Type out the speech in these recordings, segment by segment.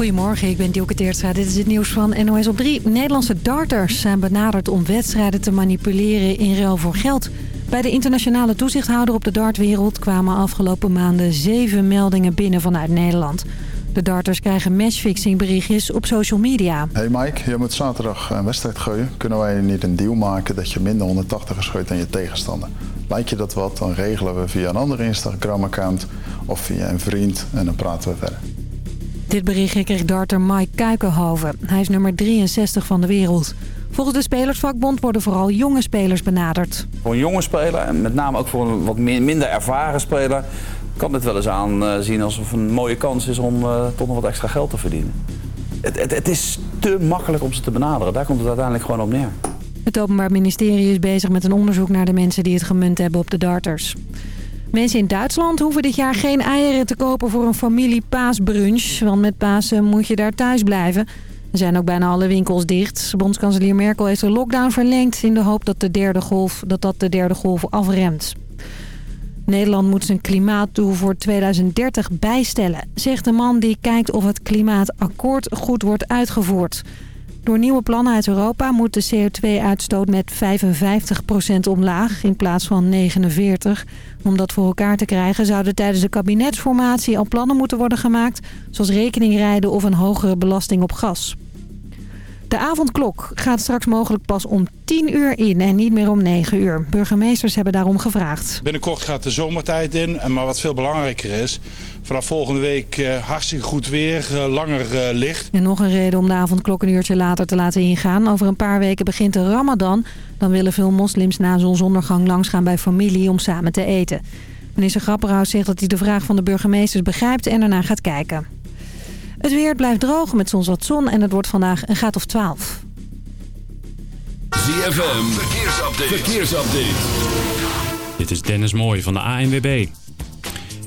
Goedemorgen, ik ben Dielke Teertstra. Dit is het nieuws van NOS op 3. Nederlandse darters zijn benaderd om wedstrijden te manipuleren in ruil voor geld. Bij de internationale toezichthouder op de dartwereld kwamen afgelopen maanden zeven meldingen binnen vanuit Nederland. De darters krijgen matchfixing berichtjes op social media. Hey Mike, je moet zaterdag een wedstrijd gooien. Kunnen wij niet een deal maken dat je minder 180 gooit dan je tegenstander? Lijkt je dat wat, dan regelen we via een ander Instagram-account of via een vriend en dan praten we verder. Dit berichtje kreeg darter Mike Kuikenhoven. Hij is nummer 63 van de wereld. Volgens de Spelersvakbond worden vooral jonge spelers benaderd. Voor een jonge speler, en met name ook voor een wat minder ervaren speler... kan dit wel eens aanzien alsof een mooie kans is om uh, toch nog wat extra geld te verdienen. Het, het, het is te makkelijk om ze te benaderen. Daar komt het uiteindelijk gewoon op neer. Het Openbaar Ministerie is bezig met een onderzoek naar de mensen die het gemunt hebben op de darters. Mensen in Duitsland hoeven dit jaar geen eieren te kopen voor een familie paasbrunch. Want met Pasen moet je daar thuis blijven. Er zijn ook bijna alle winkels dicht. Bondskanselier Merkel heeft de lockdown verlengd... in de hoop dat, de derde golf, dat dat de derde golf afremt. Nederland moet zijn klimaatdoel voor 2030 bijstellen... zegt de man die kijkt of het klimaatakkoord goed wordt uitgevoerd... Door nieuwe plannen uit Europa moet de CO2-uitstoot met 55% omlaag in plaats van 49%. Om dat voor elkaar te krijgen zouden tijdens de kabinetsformatie al plannen moeten worden gemaakt... zoals rekeningrijden of een hogere belasting op gas. De avondklok gaat straks mogelijk pas om 10 uur in en niet meer om 9 uur. Burgemeesters hebben daarom gevraagd. Binnenkort gaat de zomertijd in, maar wat veel belangrijker is... vanaf volgende week uh, hartstikke goed weer, uh, langer uh, licht. En nog een reden om de avondklok een uurtje later te laten ingaan. Over een paar weken begint de ramadan. Dan willen veel moslims na zonsondergang langsgaan bij familie om samen te eten. Minister Grapperhaus zegt dat hij de vraag van de burgemeesters begrijpt en ernaar gaat kijken. Het weer blijft droog met soms wat zon en het wordt vandaag een graad of 12. ZFM, verkeersupdate. verkeersupdate. Dit is Dennis Mooij van de ANWB.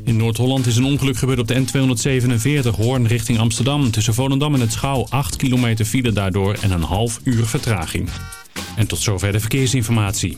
In Noord-Holland is een ongeluk gebeurd op de N247 Hoorn richting Amsterdam. Tussen Volendam en het Schouw 8 kilometer file daardoor en een half uur vertraging. En tot zover de verkeersinformatie.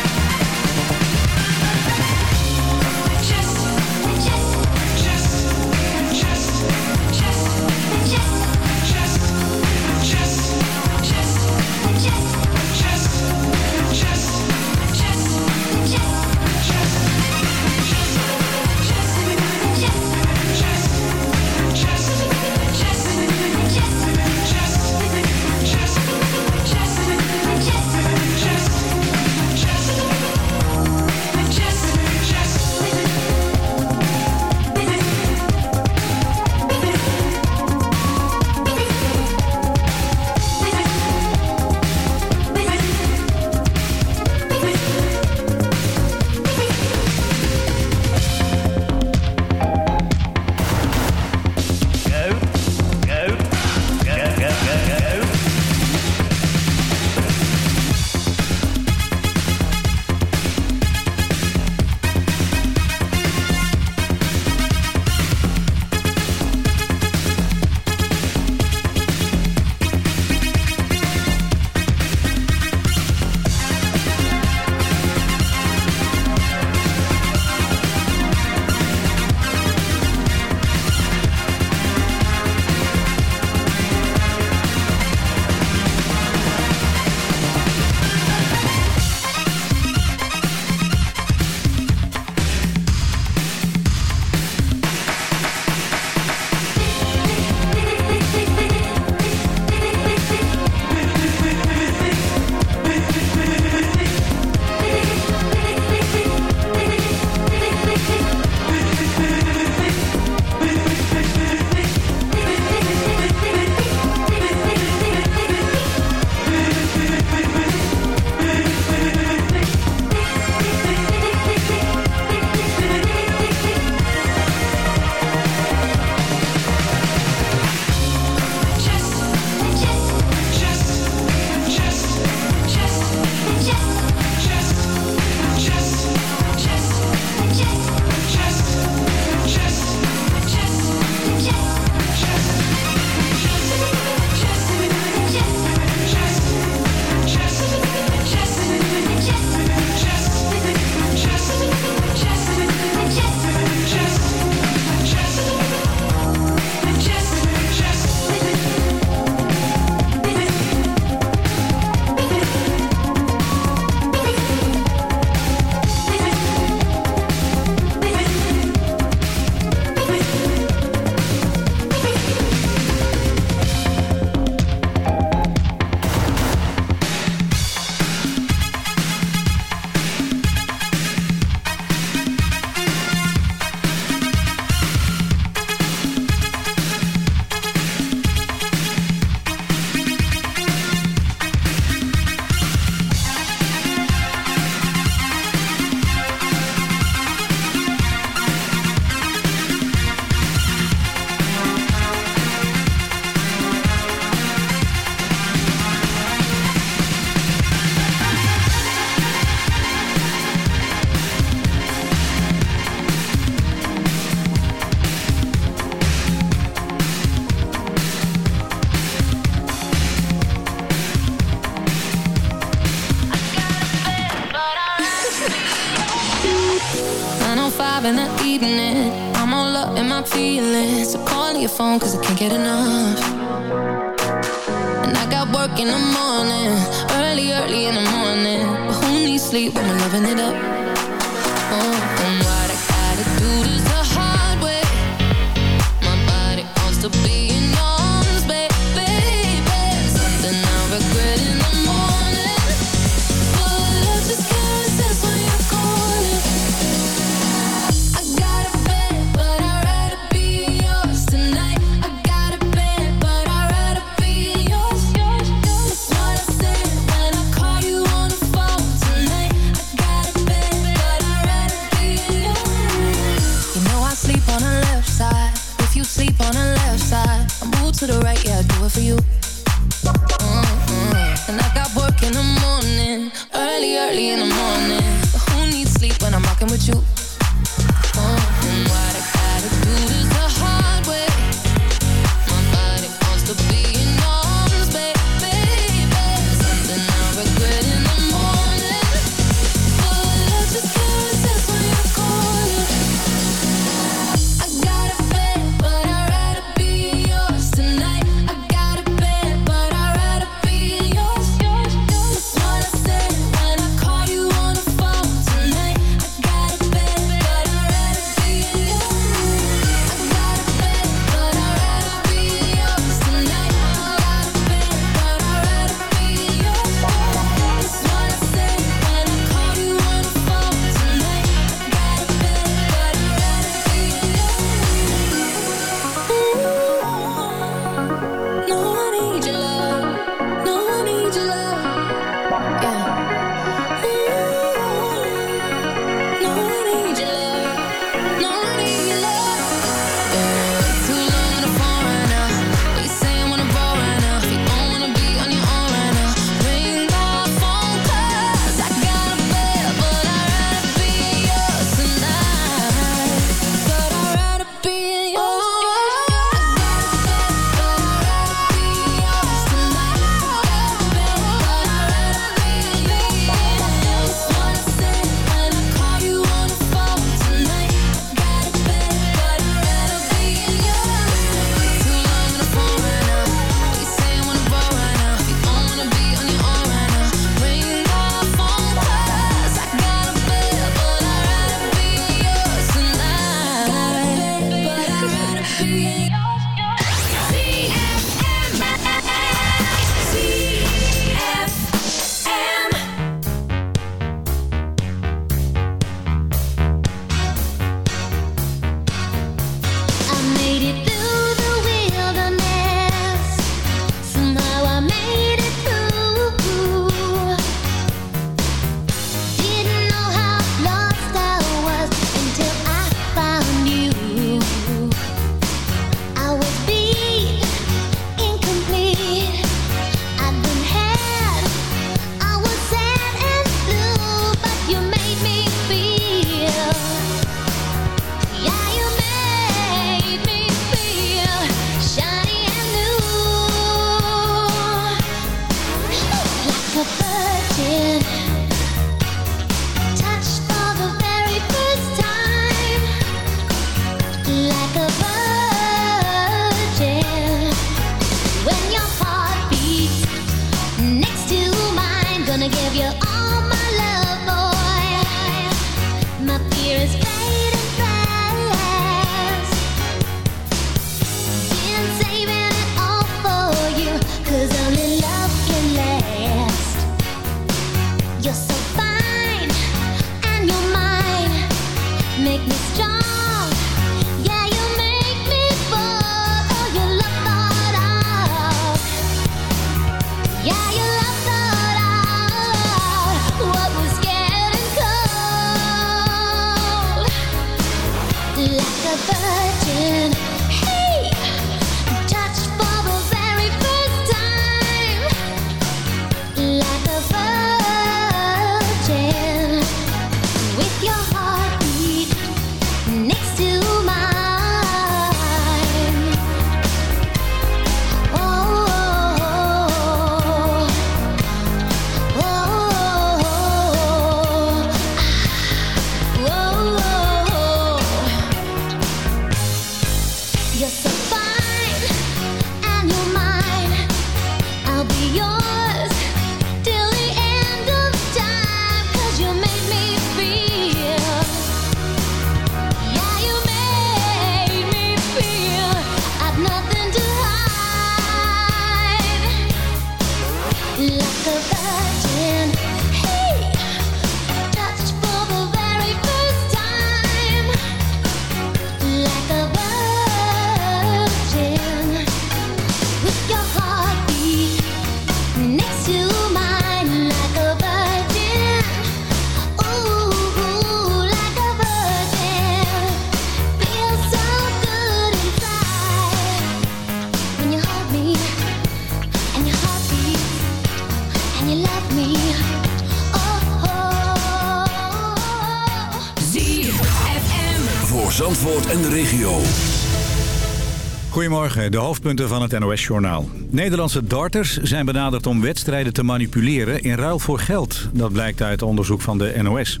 De hoofdpunten van het NOS-journaal. Nederlandse darters zijn benaderd om wedstrijden te manipuleren in ruil voor geld. Dat blijkt uit onderzoek van de NOS.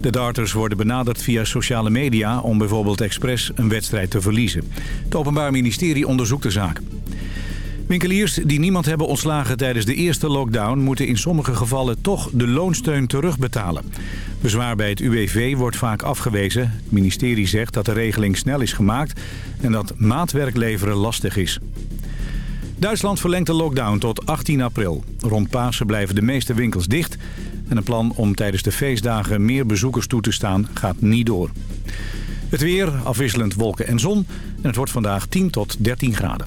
De darters worden benaderd via sociale media om bijvoorbeeld expres een wedstrijd te verliezen. Het Openbaar Ministerie onderzoekt de zaak. Winkeliers die niemand hebben ontslagen tijdens de eerste lockdown... moeten in sommige gevallen toch de loonsteun terugbetalen. Bezwaar bij het UWV wordt vaak afgewezen. Het ministerie zegt dat de regeling snel is gemaakt... en dat maatwerk leveren lastig is. Duitsland verlengt de lockdown tot 18 april. Rond Pasen blijven de meeste winkels dicht... en een plan om tijdens de feestdagen meer bezoekers toe te staan gaat niet door. Het weer, afwisselend wolken en zon... en het wordt vandaag 10 tot 13 graden.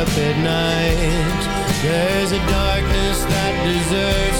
Up at night. There's a darkness that deserves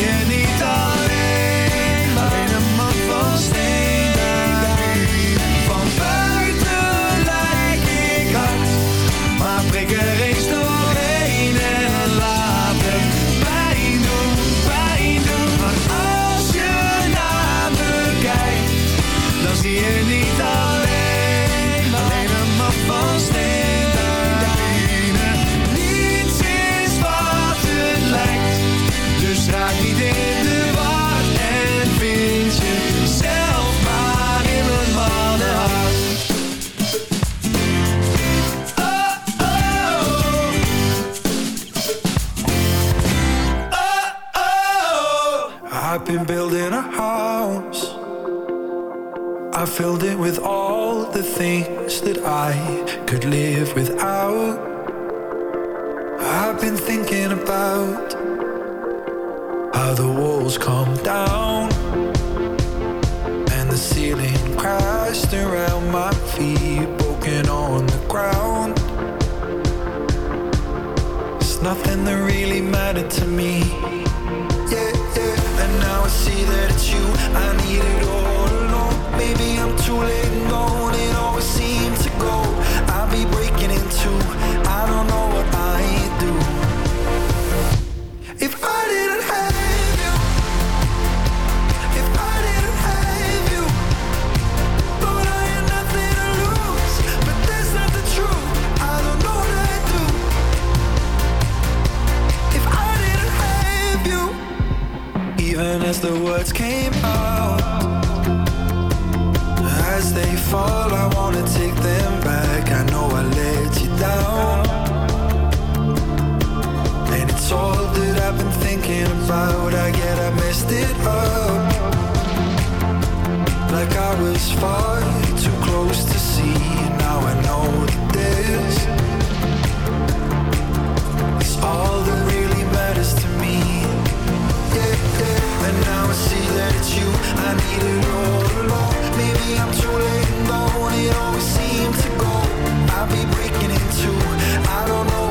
any they fall, I wanna take them back. I know I let you down. And it's all that I've been thinking about. I I messed it up. Like I was far too close to see. Now I know that this is all that really matters to me. And now I see that it's you I need it all. I don't know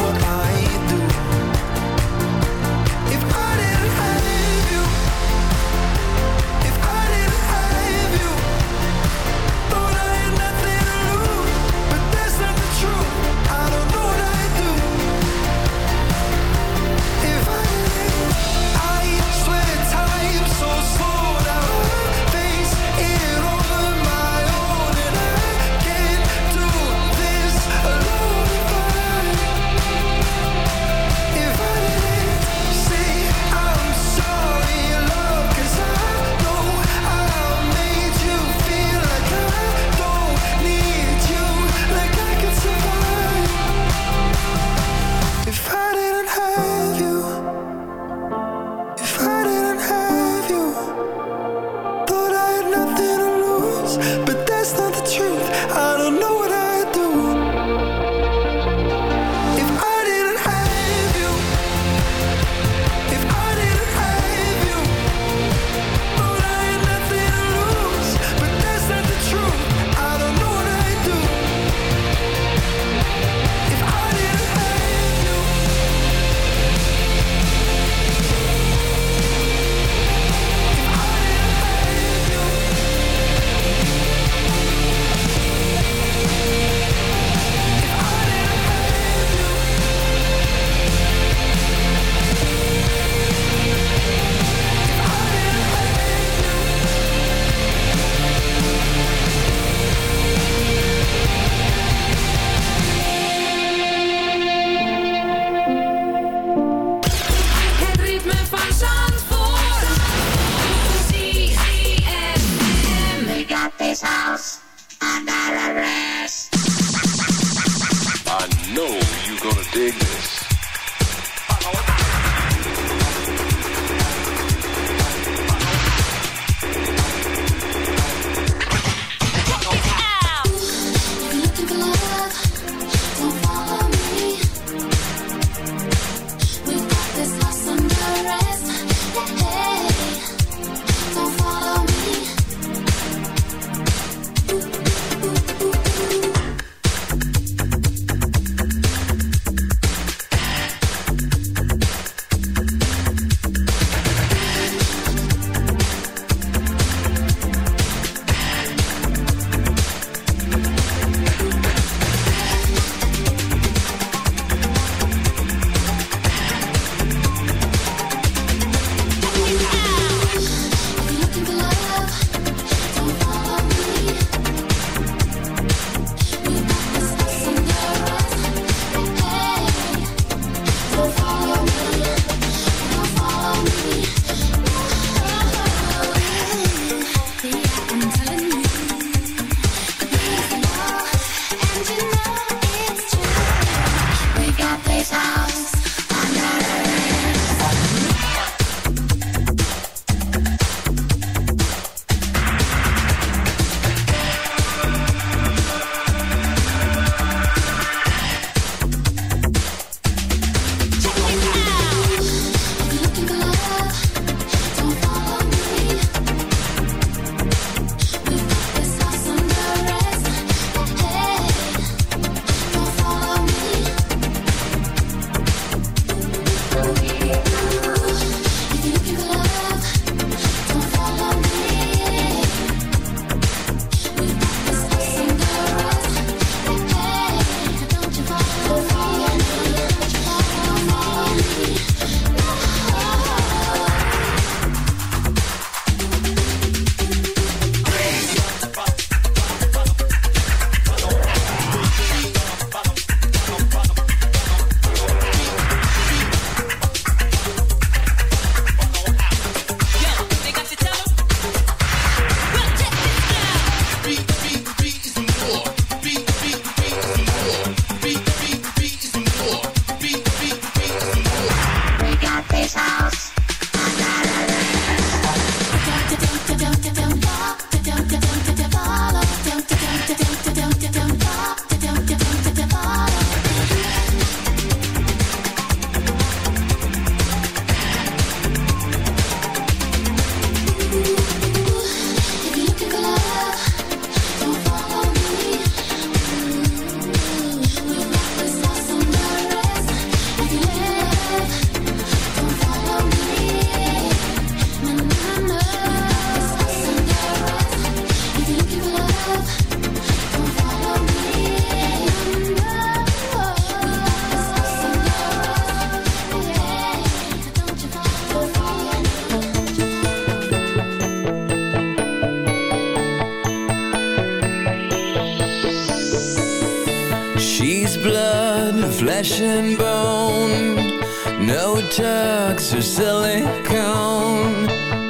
To silicone.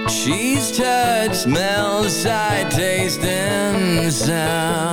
Cheese touch, smells I taste and sound.